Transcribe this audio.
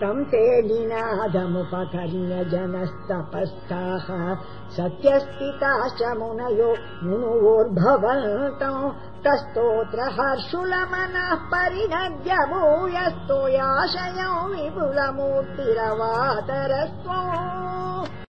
तम् ते निनादमुपकर्ण्य जनस्तपस्थाः सत्यस्थिताश्च च मुनयो मुनोद्भवन्त स्तोत्र परिणद्य भूयस्तो परिणद्यभूयस्तोयाशयौ विपुलमूर्तिरवातरस्त्वम्